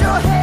your head.